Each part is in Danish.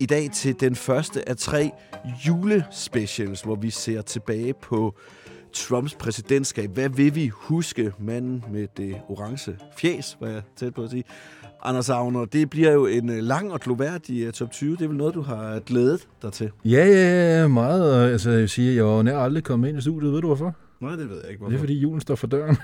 I dag til den første af tre julespecials, hvor vi ser tilbage på Trumps præsidentskab. Hvad vil vi huske manden med det orange fjes, var jeg tæt på at sige. Anders Agner, det bliver jo en øh, lang og gloværdig uh, top 20. Det er vel noget, du har glædet dig til? Ja, ja, ja, meget. Altså, jeg vil sige, jeg var nær aldrig kommet ind i studiet. Ved du hvorfor? Nej, det ved jeg ikke, hvorfor. Det er, fordi julen står for døren.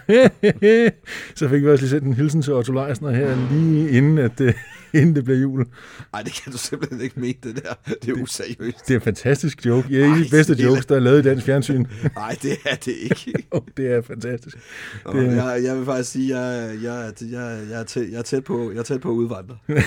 så fik vi også lige sendt en hilsen til Otto Leisner her, lige inden, at det, inden det blev jul. Nej, det kan du simpelthen ikke mene, det der. Det er useriøst. Det er en fantastisk joke. En af Ej, de bedste det er- jokes, der er lavet i dansk fjernsyn. Nej, det er det ikke. det er fantastisk. Og Det- jeg, jeg vil faktisk sige, at jeg, jeg, jeg, jeg, er tæt, jeg, er tæt på, jeg er tæt på at udvandre. Det,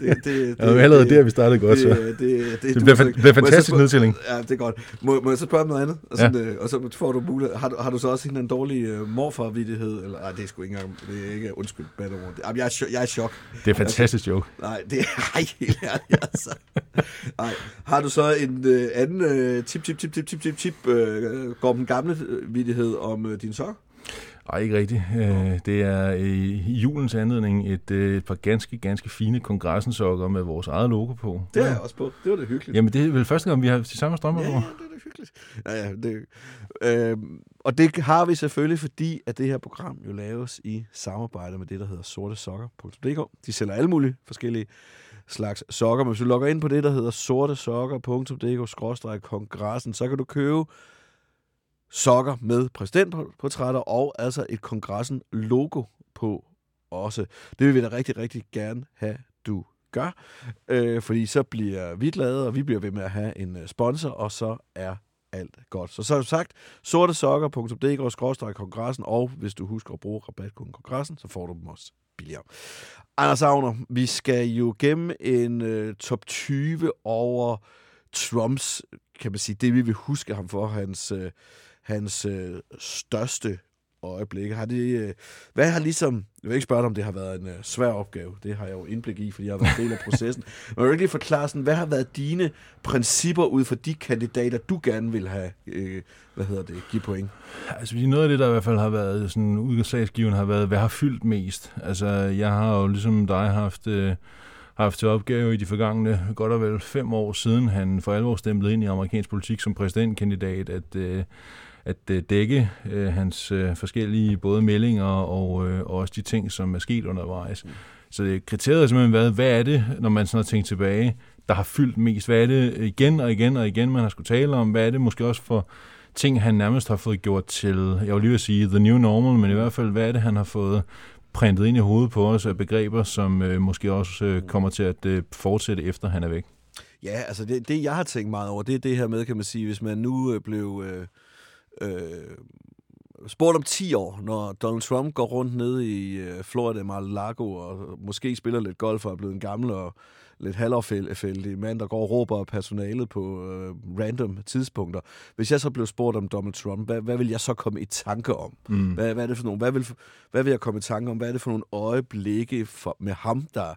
det, det, Ja, allerede der, vi startede godt, så. Det, det, det, Det bliver fan- bliver fantastisk jeg spørge- nedtælling. Ja, det er godt. Må, må jeg så spørge om noget andet? Og, sådan, ja. øh, og så får du mulighed. Har, har du så også en, dårlig øh, morfarvidighed? Eller, nej, det er sgu ikke engang, det er ikke, undskyld, bad jeg er, jeg er i chok. Det er fantastisk joke. Nej, det er ej, helt ærligt, altså. Ej, har du så en øh, anden øh, tip, tip, tip, tip, tip, tip, tip, øh, går den gamle øh, vidighed om øh, din sok? Nej, ikke rigtigt. Øh, Det er i julens anledning et, øh, et par ganske, ganske fine kongressensokker med vores eget logo på. Det er jeg også på. Det var det hyggeligt. Jamen, det er vel første gang, vi har de samme strømper Ja, på. ja, det da hyggeligt. Ja, ja, det, øh, og det har vi selvfølgelig, fordi at det her program jo laves i samarbejde med det, der hedder sortesokker.dk. De sælger alle mulige forskellige slags sokker, men hvis du logger ind på det, der hedder sortesokker.dk-kongressen, så kan du købe sokker med præsidentportrætter og altså et kongressen logo på også. Det vil vi da rigtig, rigtig gerne have, du gør. Øh, fordi så bliver vi glade, og vi bliver ved med at have en øh, sponsor, og så er alt godt. Så som sagt, sortesokker.dk-kongressen, og hvis du husker at bruge rabatkoden kongressen, så får du dem også billigere. Anders Agner, vi skal jo gennem en øh, top 20 over Trumps, kan man sige, det vi vil huske ham for, hans, øh, hans øh, største øjeblikke. Har det, øh, hvad har ligesom, jeg vil ikke spørge dig, om det har været en øh, svær opgave, det har jeg jo indblik i, fordi jeg har været en del af processen, men jeg vil ikke forklare sådan, hvad har været dine principper ud for de kandidater, du gerne vil have, øh, hvad hedder det, give point? Altså, noget af det, der i hvert fald har været sådan udslagsgivende, har været, hvad har fyldt mest? Altså, jeg har jo ligesom dig haft, øh, haft til opgave i de forgangne godt og vel fem år siden, han for alvor stemplede ind i amerikansk politik som præsidentkandidat, at, øh, at øh, dække øh, hans øh, forskellige både meldinger og, øh, og også de ting, som er sket undervejs. Så det, kriteriet har simpelthen været, hvad er det, når man sådan har tænkt tilbage, der har fyldt mest? Hvad er det igen og igen og igen, man har skulle tale om? Hvad er det måske også for ting, han nærmest har fået gjort til, jeg vil lige vil sige, the new normal, men i hvert fald, hvad er det, han har fået printet ind i hovedet på os af begreber, som øh, måske også øh, kommer til at øh, fortsætte efter han er væk? Ja, altså det, det, jeg har tænkt meget over, det er det her med, kan man sige, hvis man nu øh, blev øh, øh, spurgt om 10 år, når Donald Trump går rundt nede i øh, Florida Mar-a-Lago og måske spiller lidt golf og er blevet en gammel og lidt halvårfældig mand, der går og råber personalet på øh, random tidspunkter. Hvis jeg så blev spurgt om Donald Trump, hvad, hvad vil jeg så komme i tanke om? Mm. Hvad, hvad er det for nogle, hvad vil, hvad vil jeg komme i tanke om? Hvad er det for nogle øjeblikke for, med ham, der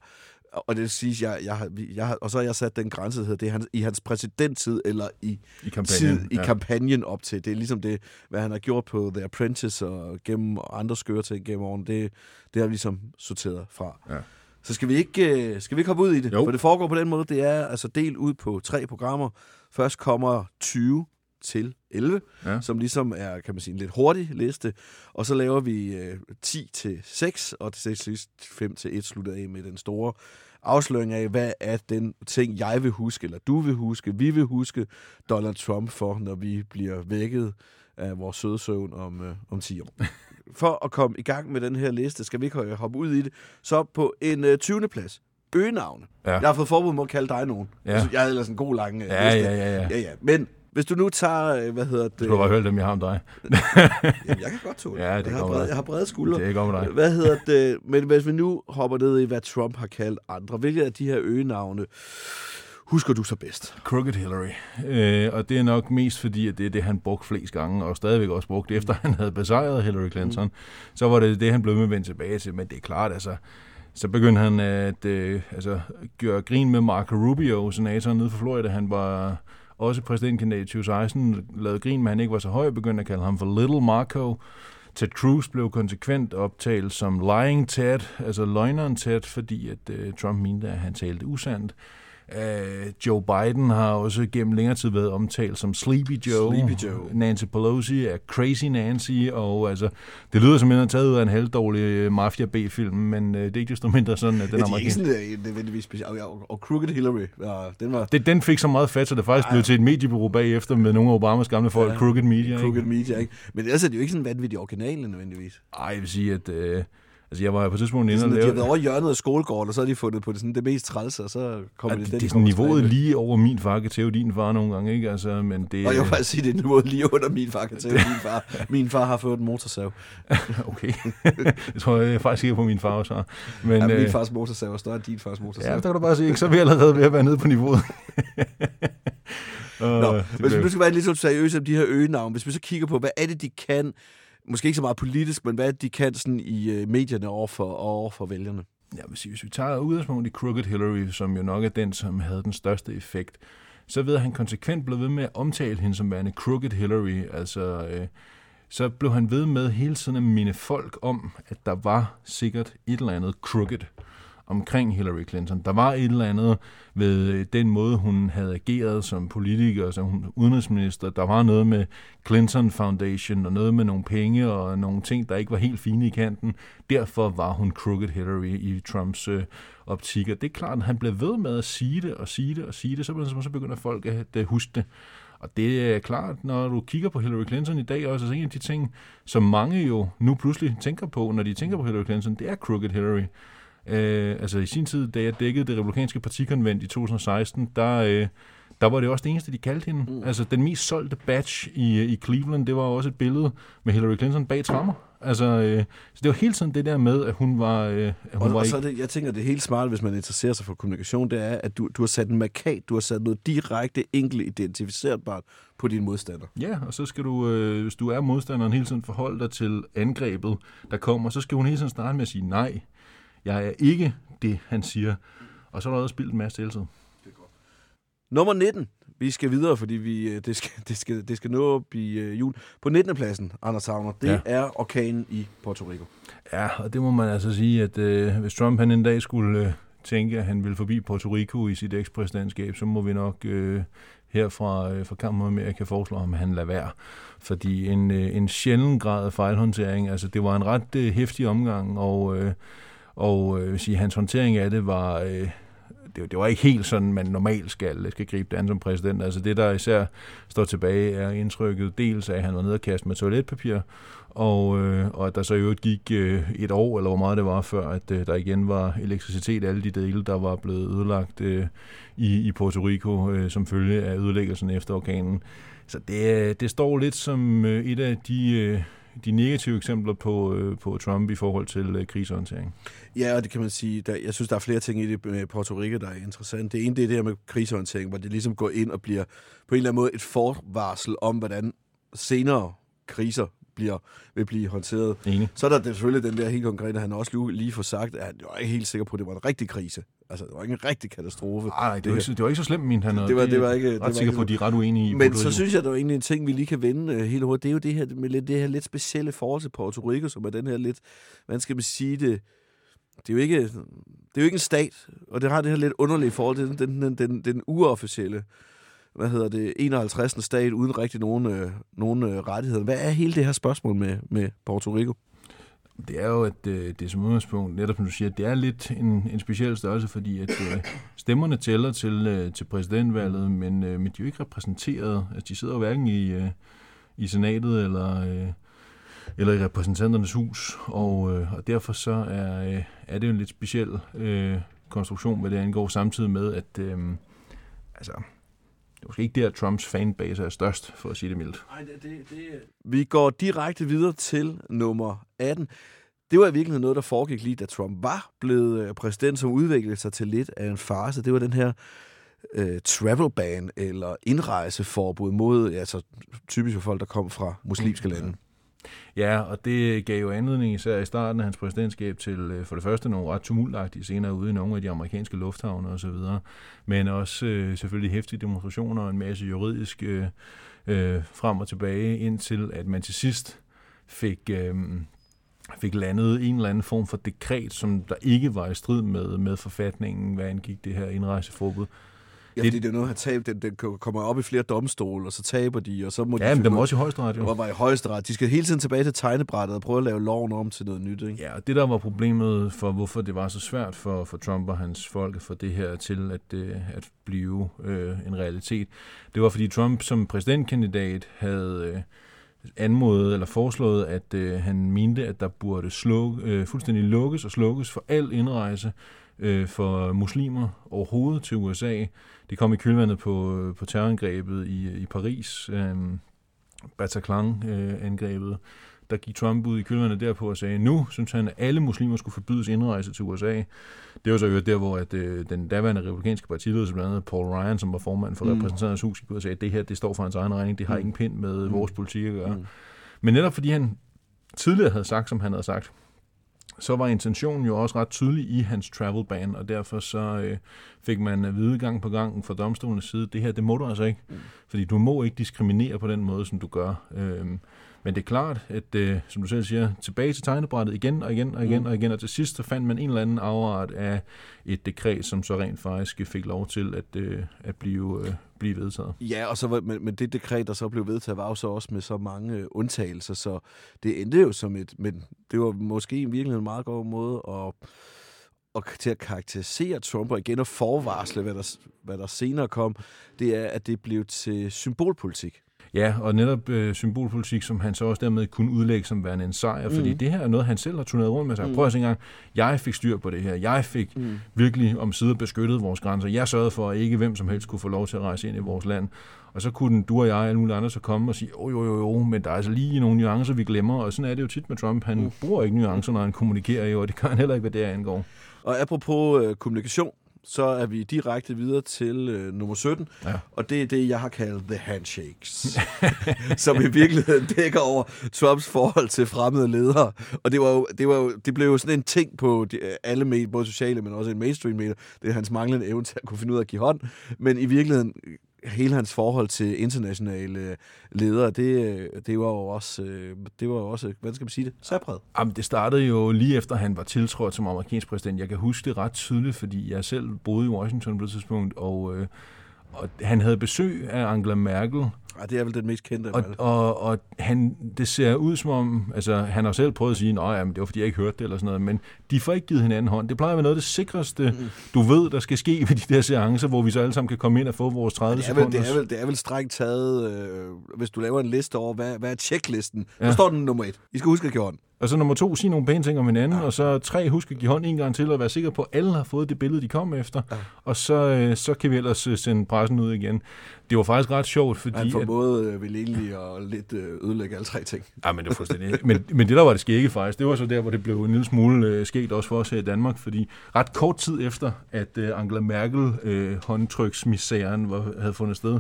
og det vil sige, jeg, jeg, har- jeg, har- og så har jeg sat den grænse, der hedder, det er hans, i hans præsidenttid, eller i, I kampagnen, tid, i ja. kampagnen op til. Det er ligesom det, hvad han har gjort på The Apprentice og gennem andre skøre ting gennem årene, det, det har vi ligesom sorteret fra. Ja. Så skal vi ikke, øh, skal vi ikke hoppe ud i det? Jo. For det foregår på den måde, det er altså delt ud på tre programmer. Først kommer 20 til 11, Ja. som ligesom er, kan man sige, en lidt hurtig liste. Og så laver vi øh, 10 til 6, og til sidst 5 til 1 slutter af med den store afsløring af, hvad er den ting, jeg vil huske, eller du vil huske, vi vil huske Donald Trump for, når vi bliver vækket af vores søde søvn om, øh, om 10 år. For at komme i gang med den her liste, skal vi ikke øh, hoppe ud i det, så på en øh, 20. plads, øgenavne. Ja. Jeg har fået forbud mod at kalde dig nogen. Ja. Jeg, synes, jeg havde ellers en god lang øh, Ja, liste. ja, ja, ja. ja, ja. Men hvis du nu tager, øh, hvad hedder det? Du har bare hørt dem, jeg har om dig. Jamen, jeg kan godt tåle Ja, det jeg, har brede, jeg har brede skuldre. Det er godt med dig. Hvad hedder det? Men hvis vi nu hopper ned i, hvad Trump har kaldt andre, hvilke af de her øgenavne husker du så bedst? Crooked Hillary. Øh, og det er nok mest fordi, at det er det, han brugte flest gange, og stadigvæk også brugt efter han havde besejret Hillary Clinton. Mm. Så var det det, han blev med at vende tilbage til. Men det er klart, altså, så begyndte han at øh, altså, gøre grin med Marco Rubio, senatoren nede fra Florida. Han var også præsidentkandidat i 2016, lavede grin med, at han ikke var så høj, begyndte at kalde ham for Little Marco. Ted Cruz blev konsekvent optalt som lying Ted, altså løgneren Ted, fordi at øh, Trump mente, at han talte usandt. Uh, Joe Biden har også gennem længere tid været omtalt som Sleepy Joe. Sleepy Joe. Nancy Pelosi er Crazy Nancy, og altså, det lyder som en, der er taget ud af en halvdårlig øh, Mafia B-film, men uh, det er ikke desto mindre sådan, at den Ja, de er ikke amerikanske... sådan øh, nødvendigvis specielt. Og, og, Crooked Hillary, ja, den var Det, den fik så meget fat, så det faktisk blev til et mediebureau bagefter med nogle af Obamas gamle folk, Ja. Crooked Media. Crooked ikke? Media, ikke? Men ellers er det jo ikke sådan vanvittigt originale nødvendigvis. Ej, jeg vil sige, at... Øh, altså, jeg var på et tidspunkt inde og at de har lave... været over hjørnet af skolegården, og så har de fundet på det, sådan, det mest trælse, og så kommer Ja, det, det, den, det er sådan niveauet med. lige over min far kan tæve din far nogle gange, ikke? Altså, men det, Og jeg vil faktisk sige, det er niveauet lige under min far kan tæve min far. Min far har fået en motorsav. Okay. jeg tror jeg er faktisk ikke på min far også har. Men, Ja, min øh, fars motorsav er større end din fars motorsav. ja, der kan du bare se, ikke? så er vi allerede ved at være nede på niveauet. Nå, det hvis vi nu skal være lidt så seriøse om de her øgenavn, hvis vi så kigger på, hvad er det, de kan, måske ikke så meget politisk, men hvad de kan sådan i øh, medierne over for, over for vælgerne? Ja, hvis, hvis vi tager udgangspunkt i Crooked Hillary, som jo nok er den, som havde den største effekt, så ved at han konsekvent blev ved med at omtale hende som værende Crooked Hillary. Altså, øh, så blev han ved med hele tiden at minde folk om, at der var sikkert et eller andet crooked omkring Hillary Clinton. Der var et eller andet ved øh, den måde, hun havde ageret som politiker, som hun- udenrigsminister. Der var noget med Clinton Foundation og noget med nogle penge og nogle ting, der ikke var helt fine i kanten. Derfor var hun crooked Hillary i Trumps øh, optik. Og det er klart, at han blev ved med at sige det og sige det og sige det, så, så begynder folk at, at huske det. Og det er klart, når du kigger på Hillary Clinton i dag, også altså en af de ting, som mange jo nu pludselig tænker på, når de tænker på Hillary Clinton, det er crooked Hillary. Øh, altså i sin tid, da jeg dækkede det republikanske partikonvent i 2016, der, øh, der var det også det eneste, de kaldte hende. Mm. Altså den mest solgte badge i, i Cleveland, det var også et billede med Hillary Clinton bag trammer. Altså, øh, så det var hele tiden det der med, at hun var, øh, at hun Og, var og så det, jeg tænker, det er helt smart, hvis man interesserer sig for kommunikation, det er, at du, du har sat en markat, du har sat noget direkte, enkelt identificerbart på din modstander. Ja, og så skal du, øh, hvis du er modstanderen, hele tiden forholde dig til angrebet, der kommer. Så skal hun hele tiden starte med at sige, nej, jeg er ikke det, han siger. Og så er der også spildt en masse deltid. Nummer 19. Vi skal videre, fordi vi, øh, det, skal, det, skal, det skal nå op i øh, jul. På 19. pladsen, Anders Savner, det Ja. er orkanen i Puerto Rico. Ja, og det må man altså sige, at øh, hvis Trump han en dag skulle øh, tænke, at han ville forbi Puerto Rico i sit ekspræsidentskab, så må vi nok øh, her fra, øh, fra Kampen om Amerika foreslå ham, at han lader være. Fordi en, øh, en sjælden grad af fejlhåndtering, altså det var en ret øh, hæftig omgang, og, øh, og øh, jeg vil sige, hans håndtering af det var... Øh, det, det var ikke helt sådan, man normalt skal, skal gribe det an som præsident. Altså det, der især står tilbage, er indtrykket dels af, at han var nede og kaste med toiletpapir, og, øh, og at der så i øvrigt gik øh, et år, eller hvor meget det var, før at øh, der igen var elektricitet alle de dele, der var blevet ødelagt øh, i, i Puerto Rico øh, som følge af ødelæggelsen efter orkanen. Så det, øh, det står lidt som øh, et af de, øh, de negative eksempler på, øh, på Trump i forhold til øh, krisehåndtering. Ja, og det kan man sige, der, jeg synes, der er flere ting i det med Puerto Rico, der er interessant. Det ene, det er det her med krisehåndtering, hvor det ligesom går ind og bliver på en eller anden måde et forvarsel om, hvordan senere kriser bliver, vil blive håndteret. Enig. Så er der selvfølgelig den der helt konkrete, han også lige, får sagt, at han var ikke helt sikker på, at det var en rigtig krise. Altså, det var ikke en rigtig katastrofe. Nej, det, var ikke, det var ikke så slemt, mente han. og Det var- det var ikke- Jeg det er ret sikker ikke på, at de er ret uenige i Men så synes jeg, der er egentlig en ting, vi lige kan vende uh, helt hurtigt. Det er jo det her, med lidt, det her lidt specielle forhold til Puerto Rico, som er den her lidt, hvordan skal man sige det, det er jo ikke, det er jo ikke en stat, og det har det her lidt underlige forhold til den, den, den, den, den uofficielle, hvad hedder det, 51. stat, uden rigtig nogen, øh, nogen øh, rettigheder. Hvad er hele det her spørgsmål med, med Puerto Rico? Det er jo, at øh, det som udgangspunkt, netop som du siger, det er lidt en, en speciel størrelse, fordi at øh, stemmerne tæller til, øh, til præsidentvalget, men, øh, men de er jo ikke repræsenteret. Altså, de sidder jo hverken i, øh, i senatet eller, øh, eller i repræsentanternes hus, og, øh, og derfor så er, øh, er det jo en lidt speciel øh, konstruktion, hvad det angår, samtidig med, at øh, altså, det er måske ikke der, Trumps fanbase er størst, for at sige det mildt. Nej, det, det, det... Vi går direkte videre til nummer 18. Det var i virkeligheden noget, der foregik lige, da Trump var blevet øh, præsident, som udviklede sig til lidt af en farse. Det var den her øh, travel ban, eller indrejseforbud mod, altså typisk for folk, der kom fra muslimske lande. Ja, og det gav jo anledning især i starten af hans præsidentskab til øh, for det første nogle ret tumultagtige scener ude i nogle af de amerikanske lufthavne osv., men også øh, selvfølgelig hæftige demonstrationer og en masse juridisk øh, øh, frem og tilbage, indtil at man til sidst fik, øh, fik landet en eller anden form for dekret, som der ikke var i strid med, med forfatningen, hvad angik det her indrejseforbud. Ja, fordi det er noget, at tabe. Den, den kommer op i flere domstole, og så taber de, og så må de... Ja, men det var også i højesteret, jo. Og var i højesteret. De skal hele tiden tilbage til tegnebrættet og prøve at lave loven om til noget nyt, ikke? Ja, og det der var problemet for, hvorfor det var så svært for, for Trump og hans folk for det her til at, øh, at blive øh, en realitet, det var fordi Trump som præsidentkandidat havde... Øh, anmodet eller foreslået, at øh, han mente, at der burde slukke, øh, fuldstændig lukkes og slukkes for al indrejse øh, for muslimer overhovedet til USA. Det kom i kølvandet på, øh, på terrorangrebet i, i Paris, øh, Bataclan-angrebet. Øh, Øh, der gik Trump ud i kølvandet derpå og sagde, nu synes han, at alle muslimer skulle forbydes indrejse til USA. Det var så jo der, hvor at, øh, den daværende republikanske partileder, blandt andet Paul Ryan, som var formand for mm. repræsentanternes hus, gik ud og sagde, at det her det står for hans egen regning, det har mm. ingen pind med mm. vores politik at gøre. Mm. Men netop fordi han tidligere havde sagt, som han havde sagt, så var intentionen jo også ret tydelig i hans travel ban, og derfor så øh, fik man at vide gang på gang fra domstolens side, det her, det må du altså ikke, mm. fordi du må ikke diskriminere på den måde, som du gør. Øhm, men det er klart, at øh, som du selv siger, tilbage til tegnebrættet igen og igen og igen mm. og igen, og til sidst så fandt man en eller anden afart af et dekret, som så rent faktisk fik lov til at, øh, at blive, øh, blive vedtaget. Ja, og så var, men, men det dekret, der så blev vedtaget, var jo så også med så mange øh, undtagelser, så det endte jo som et, men det var måske i virkeligheden en meget god måde at og til at karakterisere Trump og igen at forvarsle, hvad der, hvad der senere kom, det er, at det blev til symbolpolitik. Ja, og netop øh, symbolpolitik, som han så også dermed kunne udlægge som værende en sejr, mm. fordi det her er noget, han selv har turneret rundt med sig. Mm. Prøv at se engang, jeg fik styr på det her. Jeg fik mm. virkelig om side beskyttet vores grænser. Jeg sørgede for, at ikke hvem som helst kunne få lov til at rejse ind i vores land. Og så kunne den, du og jeg og alle mulige andre så komme og sige, jo jo jo jo, men der er altså lige nogle nuancer, vi glemmer. Og sådan er det jo tit med Trump. Han mm. bruger ikke nuancer, når han kommunikerer, jo, og det kan han heller ikke, hvad det angår. Og apropos øh, kommunikation, så er vi direkte videre til øh, nummer 17, ja. og det er det, jeg har kaldt The Handshakes, som i virkeligheden dækker over Trumps forhold til fremmede ledere. Og det, var jo, det, var jo, det blev jo sådan en ting på de, alle medier, både sociale, men også en mainstream medier. Det er hans manglende evne til at kunne finde ud af at give hånd. Men i virkeligheden hele hans forhold til internationale øh, ledere, det, øh, det var jo også, øh, det var jo også, hvad skal man sige det, særpræget. Jamen, det startede jo lige efter, han var tiltrådt som amerikansk præsident. Jeg kan huske det ret tydeligt, fordi jeg selv boede i Washington på det tidspunkt, og, og han havde besøg af Angela Merkel, Ja, det er vel den mest kendte. Og, og, og han, det ser ud som om, altså han har selv prøvet at sige, at det var fordi jeg ikke hørte det eller sådan noget, men de får ikke givet hinanden hånd. Det plejer at være noget af det sikreste, mm. du ved, der skal ske ved de der seancer, hvor vi så alle sammen kan komme ind og få vores 30 det er vel, sekunder. Det er vel, det er vel strengt taget, øh, hvis du laver en liste over, hvad, hvad er checklisten? Ja. Der står den nummer et. I skal huske at give hånd. Og så nummer to, sige nogle pæne ting om hinanden, ja. og så tre, husk at give hånd en gang til, og være sikker på, at alle har fået det billede, de kom efter. Ja. Og så, øh, så kan vi ellers øh, sende pressen ud igen. Det var faktisk ret sjovt, fordi... Han formåede at, vel egentlig at lidt øh, ødelægge alle tre ting. Ja, men det var fuldstændig... men, men det der var det skægge faktisk, det var så der, hvor det blev en lille smule øh, sket også for os her i Danmark, fordi ret kort tid efter, at øh, Angela Merkel øh, håndtryksmisæren var, havde fundet sted,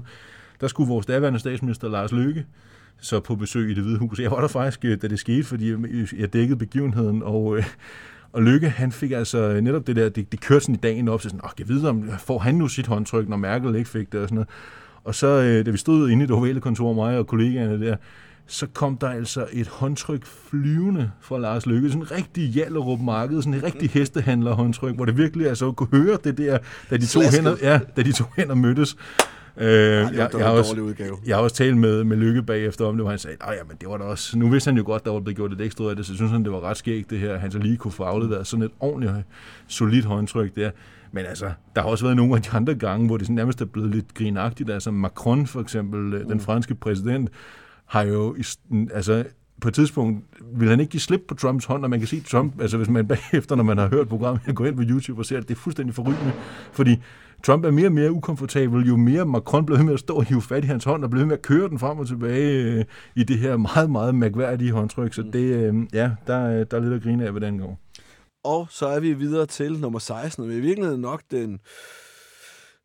der skulle vores daværende statsminister Lars Løkke så på besøg i det hvide hus. Jeg var der faktisk, øh, da det skete, fordi jeg dækkede begivenheden, og, øh, og Lykke, han fik altså netop det der, det, det kørte sådan i dagen op, så sådan, åh, jeg ved om, får han nu sit håndtryk, når Merkel ikke fik det og sådan noget. Og så, øh, da vi stod inde i det ovale kontor, mig og kollegaerne der, så kom der altså et håndtryk flyvende fra Lars Lykke. Sådan en rigtig Jallerup marked, sådan en rigtig hestehandler håndtryk, hvor det virkelig altså kunne høre det der, da de to hænder, ja, da de to hænder mødtes. Øh, det var jeg, jeg, har også, dårlig udgave. jeg har også talt med, med Lykke bagefter om det, hvor han sagde, at ja, men det var da også, nu vidste han jo godt, der var blevet gjort lidt ekstra ud af det, så synes han, det var ret skægt det her, han så lige kunne få afleveret sådan et ordentligt solidt håndtryk der. Men altså, der har også været nogle af de andre gange, hvor det sådan nærmest er blevet lidt grinagtigt. Altså Macron for eksempel, mm. den franske præsident, har jo altså, på et tidspunkt vil han ikke give slip på Trumps hånd, og man kan se Trump, altså hvis man bagefter, når man har hørt programmet, går ind på YouTube og ser det, det er fuldstændig forrygende, fordi Trump er mere og mere ukomfortabel, jo mere Macron bliver ved med at stå og hive fat i hans hånd, og bliver ved med at køre den frem og tilbage øh, i det her meget, meget mærkværdige håndtryk. Så det, øh, ja, der, er- der er lidt at grine af, hvad den går. Og så er vi videre til nummer 16, og i virkeligheden nok den...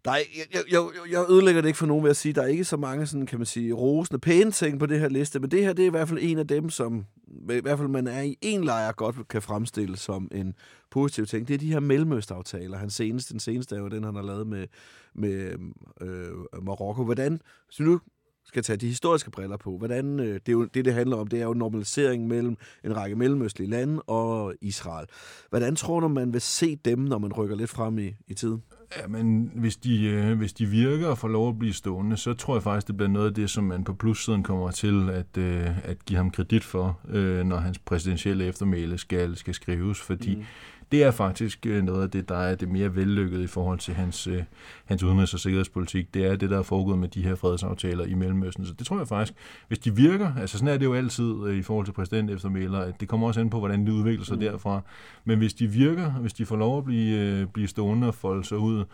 Der er, jeg, jeg, jeg, jeg ødelægger det ikke for nogen ved at sige, der er ikke så mange sådan, kan man sige, rosende, pæne ting på det her liste, men det her det er i hvert fald en af dem, som i hvert fald man er i en lejr godt kan fremstille som en positiv ting. Det er de her mellemøstaftaler. Han seneste, den seneste er jo den, han har lavet med, med øh, Marokko. Hvordan, hvis vi nu skal tage de historiske briller på, hvordan, øh, det, er jo, det, det handler om, det er jo normalisering mellem en række mellemøstlige lande og Israel. Hvordan tror du, man vil se dem, når man rykker lidt frem i, i tiden? Jamen, hvis de, øh, hvis de virker og får lov at blive stående, så tror jeg faktisk, det bliver noget af det, som man på plussiden kommer til at, øh, at give ham kredit for, øh, når hans præsidentielle eftermæle skal, skal skrives, fordi mm det er faktisk øh, noget af det, der er det mere vellykkede i forhold til hans, øh, hans udenrigs- og sikkerhedspolitik. Det er det, der er foregået med de her fredsaftaler i Mellemøsten. Så det tror jeg faktisk, hvis de virker, altså sådan er det jo altid øh, i forhold til præsident eftermæler, at det kommer også an på, hvordan det udvikler sig mm. derfra. Men hvis de virker, hvis de får lov at blive, blive stående og folde sig ud,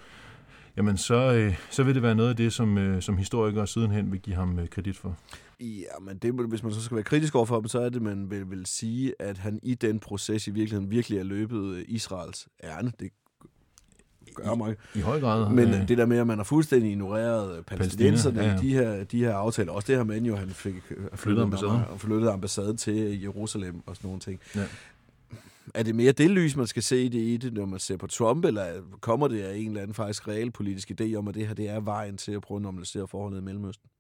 jamen så, så vil det være noget af det, som, som historikere sidenhen vil give ham kredit for. Ja, men det, hvis man så skal være kritisk overfor ham, så er det, man vil, vil sige, at han i den proces i virkeligheden virkelig er løbet øh, Israels ærne. Det gør mange. I høj grad. Men øh, det der med, at man har fuldstændig ignoreret palæstinenserne ja, i ja. de her, de her aftaler, også det her med, jo, han fik øh, flyttet ambassaden. ambassaden. flyttet ambassaden til Jerusalem og sådan nogle ting. Ja. Er det mere det lys, man skal se det i det, når man ser på Trump, eller kommer det af en eller anden faktisk realpolitisk idé om, at det her det er vejen til at prøve at normalisere forholdet i Mellemøsten?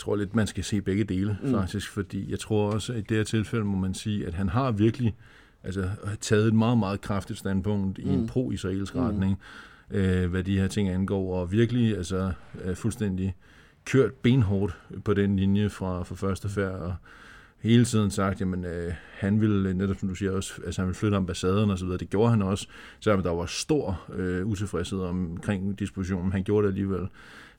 Tror lidt, man skal se begge dele, mm. faktisk, fordi jeg tror også, at i det her tilfælde må man sige, at han har virkelig altså, taget et meget, meget kraftigt standpunkt mm. i en pro-israelsk mm. retning, øh, hvad de her ting angår, og virkelig altså, er fuldstændig kørt benhårdt på den linje fra, fra første færd, og hele tiden sagt, jamen øh, han ville, netop som du siger også, altså han ville flytte ambassaden og så videre. Det gjorde han også, selvom der var stor øh, utilfredshed omkring dispositionen. Han gjorde det alligevel.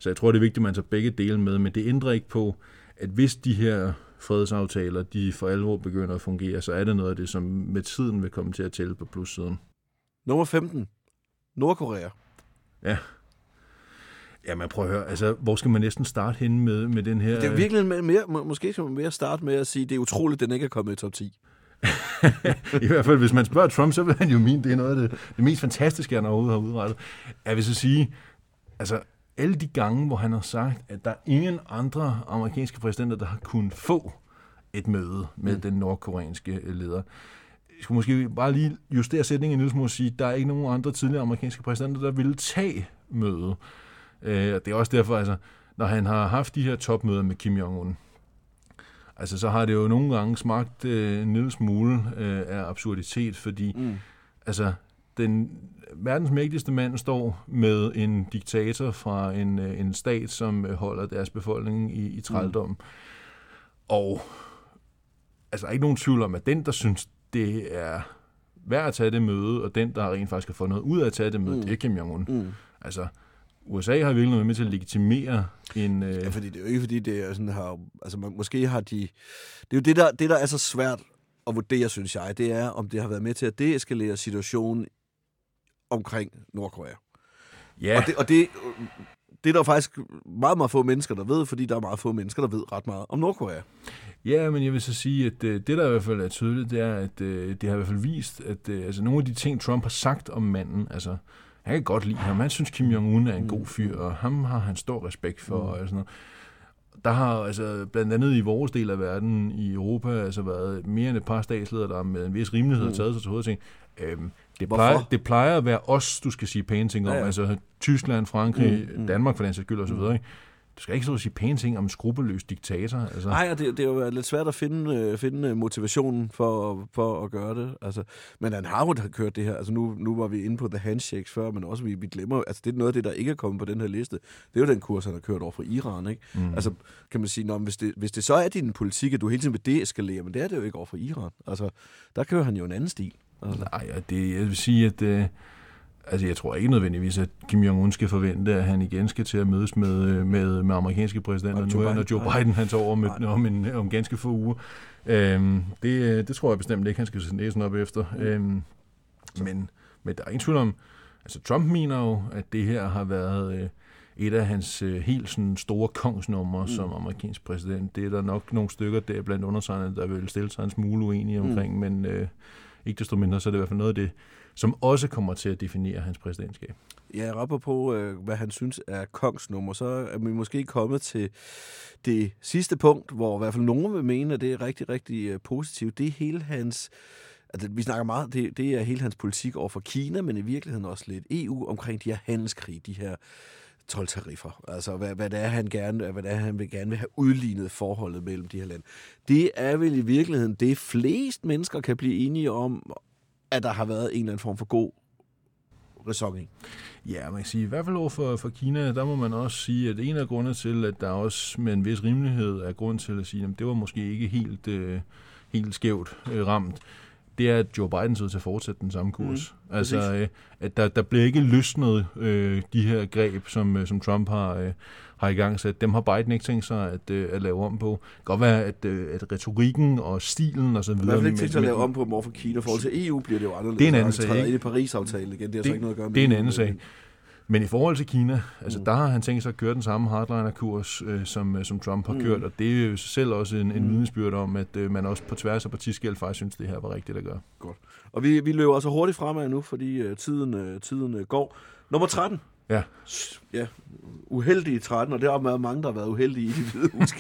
Så jeg tror, det er vigtigt, at man tager begge dele med, men det ændrer ikke på, at hvis de her fredsaftaler, de for alvor begynder at fungere, så er det noget af det, som med tiden vil komme til at tælle på plussiden. Nummer 15. Nordkorea. Ja. Ja, men prøv at høre, altså, hvor skal man næsten starte henne med, med den her... Det er virkelig mere, mere, må- måske skal man mere starte med at sige, at det er utroligt, den ikke er kommet i top 10. I hvert fald, hvis man spørger Trump, så vil han jo mene, det er noget af det, det mest fantastiske, han overhovedet har udrettet. Jeg vil så sige, altså alle de gange, hvor han har sagt, at der er ingen andre amerikanske præsidenter, der har kunnet få et møde med mm. den nordkoreanske leder. Jeg skulle måske bare lige justere sætningen en lille smule og sige, at der er ikke nogen andre tidligere amerikanske præsidenter, der ville tage møde. Øh, det er også derfor, altså, når han har haft de her topmøder med Kim Jong-un, altså så har det jo nogle gange smagt øh, en lille smule øh, af absurditet, fordi mm. altså, den verdens mægtigste mand står med en diktator fra en, øh, en stat, som øh, holder deres befolkning i, i trældom. Mm. Og altså, der er ikke nogen tvivl om, at den, der synes, det er værd at tage det møde, og den, der rent faktisk har fået noget ud af at tage det møde, mm. det er Kim Jong-un. Mm. Altså, USA har virkelig været med til at legitimere en... Øh, Ja, fordi det er jo ikke, fordi det er sådan har... Altså, man, måske har de... Det er jo det der, det, der er så svært at vurdere, synes jeg, det er, om det har været med til at deeskalere situationen omkring Nordkorea. ja, Og, det, og det, det er der faktisk meget, meget få mennesker, der ved, fordi der er meget få mennesker, der ved ret meget om Nordkorea. Ja, men jeg vil så sige, at øh, det, der i hvert fald er tydeligt, det er, at øh, det har i hvert fald vist, at øh, altså, nogle af de ting, Trump har sagt om manden, altså, han kan godt lide ham. Han synes, Kim Jong-un er en god fyr, og ham har han stor respekt for, og sådan noget. Der har altså blandt andet i vores del af verden, i Europa, altså været mere end et par statsledere, der med en vis rimelighed har taget sig til hovedet og tænkt, øhm, det, Hvorfor? plejer, det plejer at være os, du skal sige pæne ting om, Ja, ja, altså Tyskland, Frankrig, Mm, mm. Danmark for den sags skyld og så videre, ikke? du skal ikke så sige pæne ting om en skrupelløs diktator. Altså. Nej, og det, det er jo lidt svært at finde, øh, finde øh, motivationen for, for at gøre det. Altså, men han har jo kørt det her. Altså, nu, nu var vi inde på The Handshakes før, men også vi, vi glemmer, altså det er noget af det, der ikke er kommet på den her liste. Det er jo den kurs, han har kørt over for Iran, ikke? Mm. Altså, kan man sige, når, hvis, det, hvis det så er din politik, at du hele tiden vil deeskalere, men det er det jo ikke over for Iran. Altså, der kører han jo en anden stil. Altså. Nej, og det, jeg vil sige, at... Øh, Altså, jeg tror ikke nødvendigvis, at Kim Jong-un skal forvente, at han igen skal til at mødes med, øh, med, med amerikanske præsidenter, nu er, når Joe Biden han tager over med, om, en, om ganske få uger. Øhm, det, det tror jeg bestemt ikke, han skal sætte næsen op efter. Mm. Øhm, men, men der er ingen tvivl om, altså Trump mener jo, at det her har været øh, et af hans øh, helt sådan, store kongsnumre mm. som amerikansk præsident. Det er der nok nogle stykker der blandt undersøgerne, der vil stille sig en smule uenige omkring, mm. men øh, ikke desto mindre, så er det i hvert fald noget af det, som også kommer til at definere hans præsidentskab. Ja, rapper på, øh, hvad han synes er kongsnummer, så er vi måske kommet til det sidste punkt, hvor i hvert fald nogen vil mene, at det er rigtig, rigtig øh, positivt. Det er hele hans... Altså, vi snakker meget, det, det er hele hans politik over for Kina, men i virkeligheden også lidt EU omkring de her handelskrig, de her 12 tariffer. Altså, hvad, hvad det er, han gerne, hvad det er, han vil gerne vil have udlignet forholdet mellem de her lande. Det er vel i virkeligheden det, flest mennesker kan blive enige om, at der har været en eller anden form for god ræson. Ja, man kan sige, i hvert fald over for, for Kina, der må man også sige, at en af grundene til, at der også med en vis rimelighed er grund til at sige, at det var måske ikke helt, øh, helt skævt øh, ramt, det er, at Joe Biden sidder til at fortsætte den samme kurs. Mm, altså, øh, at der, der bliver ikke løsnet øh, de her greb, som, øh, som Trump har, øh, har i gang sat. Dem har Biden ikke tænkt sig at, øh, at lave om på. Det kan godt være, at, øh, at retorikken og stilen og så videre... Man har ikke tænkt sig at lave om på, hvorfor Kina i forhold til EU bliver det jo anderledes. Det er en anden sag. Det er i Paris-aftalen igen. Det har det, så ikke noget at gøre med Det er en anden sag. Men i forhold til Kina, altså Mm. der har han tænkt sig at køre den samme hardliner-kurs, øh, som, øh, som Trump har kørt, og det er jo selv også en, en vidnesbyrd om, at øh, man også på tværs af partiskæld faktisk synes, det her var rigtigt at gøre. Godt. Og vi, vi løber altså hurtigt fremad nu, fordi uh, tiden, uh, tiden uh, går. Nummer 13. Ja. Ja, uheldige 13, og det har været mange, der har været uheldige i de hvide hus.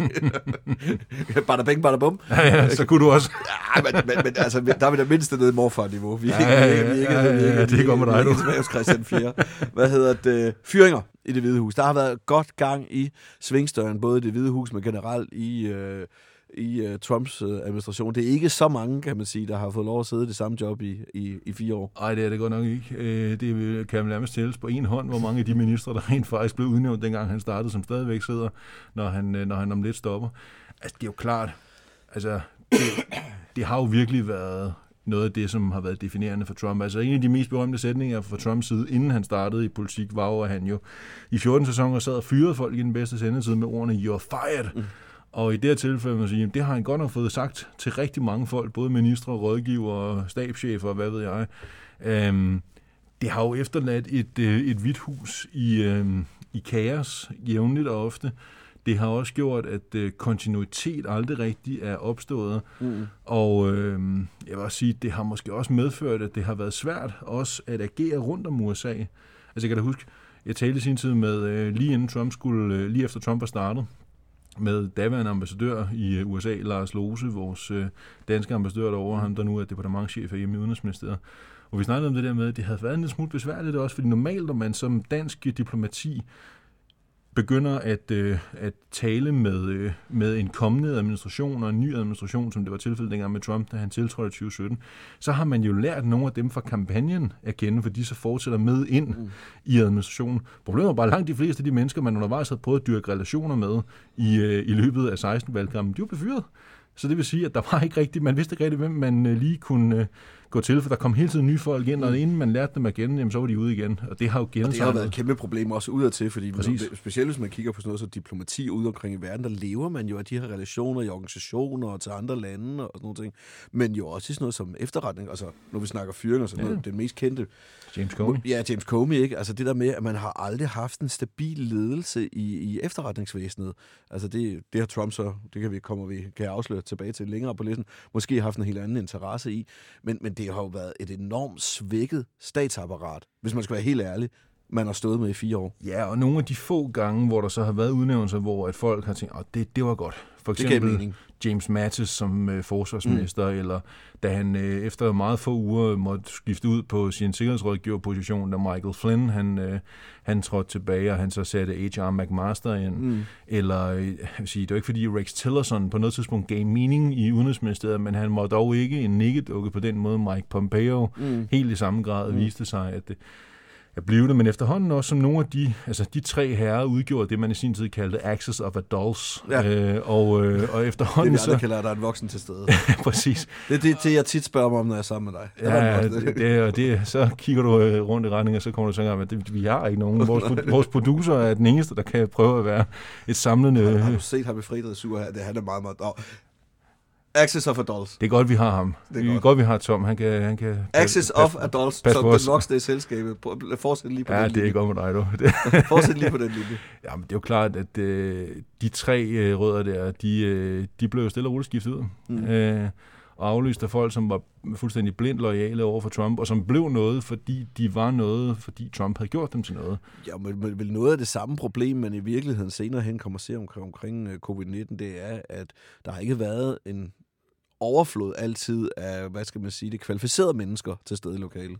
bada bing, bada bum. Ja, ja, så kunne du også. Ja, men, men, men altså, der er vi da mindst nede i morfar-niveau. Vi er ikke, Ja, er ja, ikke, vi er ikke, ja, er ja, det er godt med dig, vi er Christian 4. Hvad hedder det? Fyringer i det hvide hus. Der har været godt gang i svingstøjen, både i det hvide hus, men generelt i, øh, i uh, Trumps uh, administration. Det er ikke så mange, kan man sige, der har fået lov at sidde i det samme job i, i, i fire år. Nej, det er det godt nok ikke. Øh, Det kan man nærmest tælles på en hånd, hvor mange af de ministre, der rent faktisk blev udnævnt, dengang han startede, som stadigvæk sidder, når han, øh, når han om lidt stopper. Altså, det er jo klart, altså, det, det har jo virkelig været noget af det, som har været definerende for Trump. Altså en af de mest berømte sætninger fra Trumps side, inden han startede i politik, var jo, at han jo i 14 sæsoner sad og fyrede folk i den bedste sendetid med ordene, you're fired. Mm. Og i det her tilfælde, man sige, det har han godt nok fået sagt til rigtig mange folk, både ministre, rådgivere, stabschefer og hvad ved jeg. Øhm, det har jo efterladt et, øh, et hvidt hus i, øh, i kaos jævnligt og ofte. Det har også gjort, at øh, kontinuitet aldrig rigtig er opstået. Mm. Og øh, jeg vil også sige, det har måske også medført, at det har været svært også at agere rundt om USA. Altså jeg kan da huske, jeg talte i sin tid med, øh, lige inden Trump skulle, øh, lige efter Trump var startet, med daværende ambassadør i øh, USA, Lars Lose, vores øh, danske ambassadør derovre, ham der nu er departementchef hjemme i Udenrigsministeriet. Og vi snakkede om det der med, at det havde været en lille smule besværligt også, fordi normalt, når man som dansk diplomati begynder at, øh, at tale med, øh, med en kommende administration og en ny administration, som det var tilfældet dengang med Trump, da han tiltrådte i 2017, så har man jo lært nogle af dem fra kampagnen at kende, for de så fortsætter med ind mm. i administrationen. Problemet er bare, at langt de fleste af de mennesker, man undervejs havde prøvet at dyrke relationer med i, øh, i løbet af 16 valgkampen, de var beført. Så det vil sige, at der var ikke rigtigt, man vidste ikke rigtigt, hvem man øh, lige kunne øh, gå til, for der kom hele tiden nye folk ind, og inden man lærte dem at kende, jamen, så var de ude igen. Og det har jo Og det har været et kæmpe problem også udadtil, fordi Præcis. specielt hvis man kigger på sådan noget som diplomati ude omkring i verden, der lever man jo af de her relationer i organisationer og til andre lande og sådan nogle ting. Men jo også i sådan noget som efterretning, altså når vi snakker fyring og sådan Ja. noget, den mest kendte James Comey. Ja, James Comey, ikke? Altså det der med, at man har aldrig haft en stabil ledelse i, i efterretningsvæsenet. Altså det, det har Trump så, det kan vi kommer vi kan jeg afsløre tilbage til længere på listen, måske haft en helt anden interesse i. Men, men det har jo været et enormt svækket statsapparat, hvis man skal være helt ærlig, man har stået med i fire år. Ja, og nogle af de få gange, hvor der så har været udnævnelser, hvor at folk har tænkt, at det, det var godt. For Det gav eksempel mening. James Mattis som øh, forsvarsminister, mm. eller da han øh, efter meget få uger måtte skifte ud på sin sikkerhedsrådgiverposition, da Michael Flynn han, øh, han trådte tilbage, og han så satte H.R. McMaster ind. Mm. Eller, øh, jeg vil sige, det var ikke fordi Rex Tillerson på noget tidspunkt gav mening i Udenrigsministeriet, men han var dog ikke en nikkedukke på den måde. Mike Pompeo mm. helt i samme grad mm. viste sig, at det, at blive det, men efterhånden også som nogle af de, altså de tre herrer udgjorde det, man i sin tid kaldte Axis of Adults. Ja. Øh, og, øh, og Det efterhånden vi så... andre kalder, at der er en voksen til stede. præcis. Det er det, det, jeg tit spørger mig om, når jeg er sammen med dig. Ja, det, det, og det, så kigger du øh, rundt i retning, og så kommer du så at det, vi har ikke nogen. Vores, vores producer er den eneste, der kan prøve at være et samlende... Har du set ham i fridressur her? Det han er meget, meget... Oh. Axis of Adults. Det er godt, vi har ham. Det Det er er godt. godt, vi har Tom. Han kan... Han kan Axis pas- of Adults, pas den os. voksne i selskabet. Fortsæt lige på Ja, den det er linje. godt med dig, du. Det, Fortsæt lige på den linje. Jamen, det er jo klart, at øh, de tre øh, rødder der, de, øh, de blev jo stille og roligt skiftet ud. Mm. Øh, og aflyst af folk, som var fuldstændig blindt lojale over for Trump, og som blev noget, fordi de var noget, fordi Trump havde gjort dem til noget. Ja, men, men vel noget af det samme problem, man i virkeligheden senere hen kommer at se omkring, omkring øh, covid-19, det er, at der har ikke været en overflod altid af, hvad skal man sige, det kvalificerede mennesker til stede i lokalet.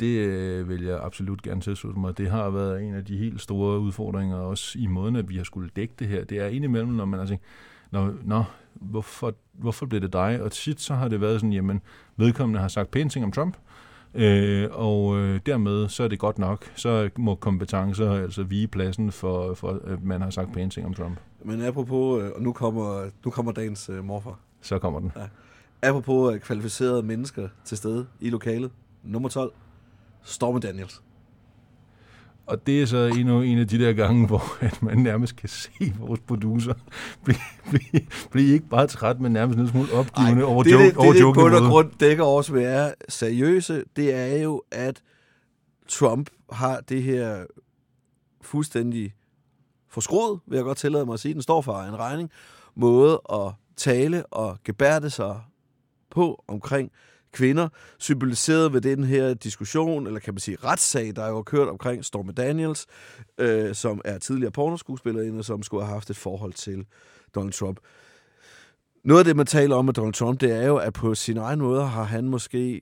Det øh, vil jeg absolut gerne tilslutte mig. Det har været en af de helt store udfordringer, også i måden, at vi har skulle dække det her. Det er indimellem, når man har tænkt, Nå, nå hvorfor, hvorfor blev det dig? Og tit så har det været sådan, jamen, vedkommende har sagt pæne ting om Trump, øh, og øh, dermed så er det godt nok. Så må kompetencer altså vige pladsen for, for at man har sagt pæne ting om Trump. Men apropos, øh, og nu kommer, nu kommer dagens øh, morfar. Så kommer den. Apropos øh, kvalificerede mennesker til stede i lokalet. Nummer 12. Stormy Daniels. Og det er så endnu en af de der gange, hvor at man nærmest kan se vores producer blive, blive, blive ikke bare træt, men nærmest en smule opgivende over, det, joke, det, over det, det bund og grund dækker over, som er seriøse, det er jo, at Trump har det her fuldstændig forskroet, vil jeg godt tillade mig at sige, den står for en regning, måde at tale og gebærde sig på omkring kvinder, symboliseret ved den her diskussion, eller kan man sige retssag, der er jo kørt omkring Stormy Daniels, øh, som er tidligere pornoskuespillerinde, som skulle have haft et forhold til Donald Trump. Noget af det, man taler om med Donald Trump, det er jo, at på sin egen måde har han måske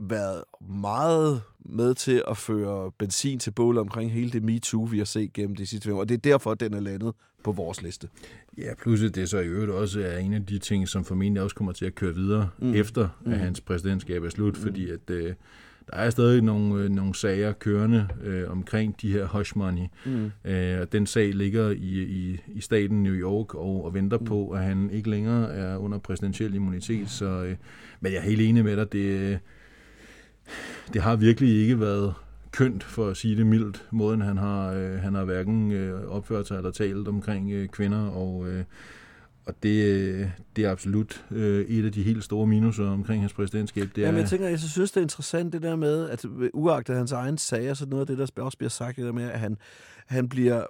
været meget med til at føre benzin til bålet omkring hele det MeToo, vi har set gennem de sidste fem år. Og det er derfor, den er landet på vores liste. Ja, at det så i øvrigt også er en af de ting, som formentlig også kommer til at køre videre mm. efter, at hans præsidentskab er slut, mm. fordi at øh, der er stadig nogle, øh, nogle sager kørende øh, omkring de her hush money. Mm. Øh, og den sag ligger i, i, i staten New York og, og venter mm. på, at han ikke længere er under præsidentiel immunitet. Så, øh, men jeg er helt enig med dig, det, det har virkelig ikke været kønt, for at sige det mildt, måden han har, øh, han har hverken øh, opført sig eller talt omkring øh, kvinder, og, øh, og det, øh, det er absolut øh, et af de helt store minuser omkring hans præsidentskab. Det er, Ja, men jeg tænker, jeg synes, det er interessant det der med, at uagtet hans egen sager, så noget af det, der også bliver sagt, det der med, at han, han bliver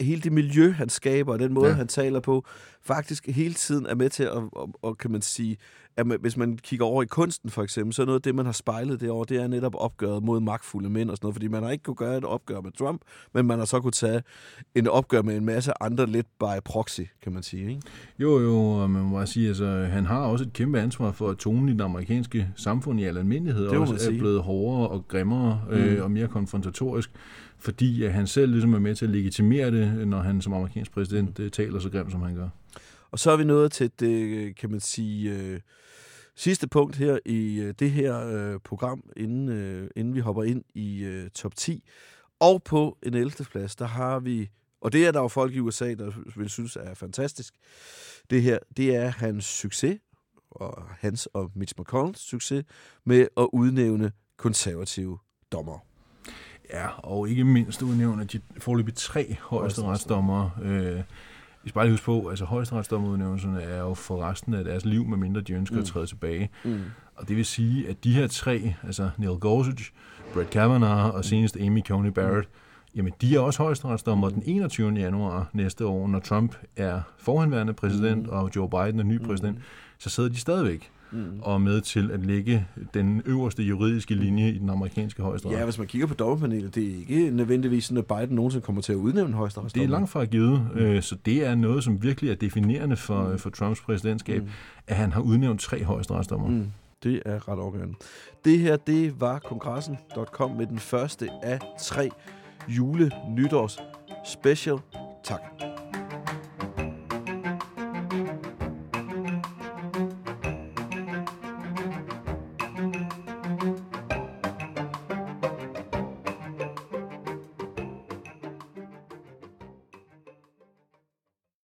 hele det miljø, han skaber, og den måde, ja. Han taler på, faktisk hele tiden er med til at, og, og kan man sige, at man, hvis man kigger over i kunsten for eksempel, så er noget af det, man har spejlet det over, det er netop opgøret mod magtfulde mænd og sådan noget, fordi man har ikke kunne gøre et opgør med Trump, men man har så kunne tage en opgør med en masse andre lidt by proxy, kan man sige, ikke? Jo, jo, man må bare sige, altså, han har også et kæmpe ansvar for, at tonen i det amerikanske samfund i al almindelighed Det også er blevet hårdere og grimmere øh, Mm. og mere konfrontatorisk, fordi at han selv ligesom er med til at legitimere det, når han som amerikansk præsident øh, taler så grimt, som han gør. Og så er vi nået til det, øh, kan man sige, øh, sidste punkt her i øh, det her øh, program, inden, øh, inden vi hopper ind i øh, top 10. Og på en 11. plads, der har vi, og det er der jo folk i USA, der vil synes er fantastisk, det her, det er hans succes, og hans og Mitch McConnells succes, med at udnævne konservative dommer. Ja, og ikke mindst udnævne de forløbig tre højesteretsdommere. Øh, vi skal bare lige huske på, altså højesteretsdommerudnævnelserne er jo for resten af deres liv, medmindre de ønsker mm. at træde tilbage. Mm. Og det vil sige, at de her tre, altså Neil Gorsuch, Brett Kavanaugh og senest Amy Coney Barrett, jamen de er også højesteretsdommer den 21. januar næste år, når Trump er forhenværende præsident, og Joe Biden er ny præsident, så sidder de stadigvæk. Mm. og med til at lægge den øverste juridiske linje i den amerikanske højesteret. Ja, hvis man kigger på dommerpanelet, det er ikke nødvendigvis sådan, at Biden nogensinde kommer til at udnævne en højesteret. Det er langt fra givet, øh, så det er noget, som virkelig er definerende for, mm. for Trumps præsidentskab, mm. at han har udnævnt tre højesteretsdommer. Mm. Det er ret afgørende. Det her, det var kongressen.com med den første af tre jule-nytårs special. Tak.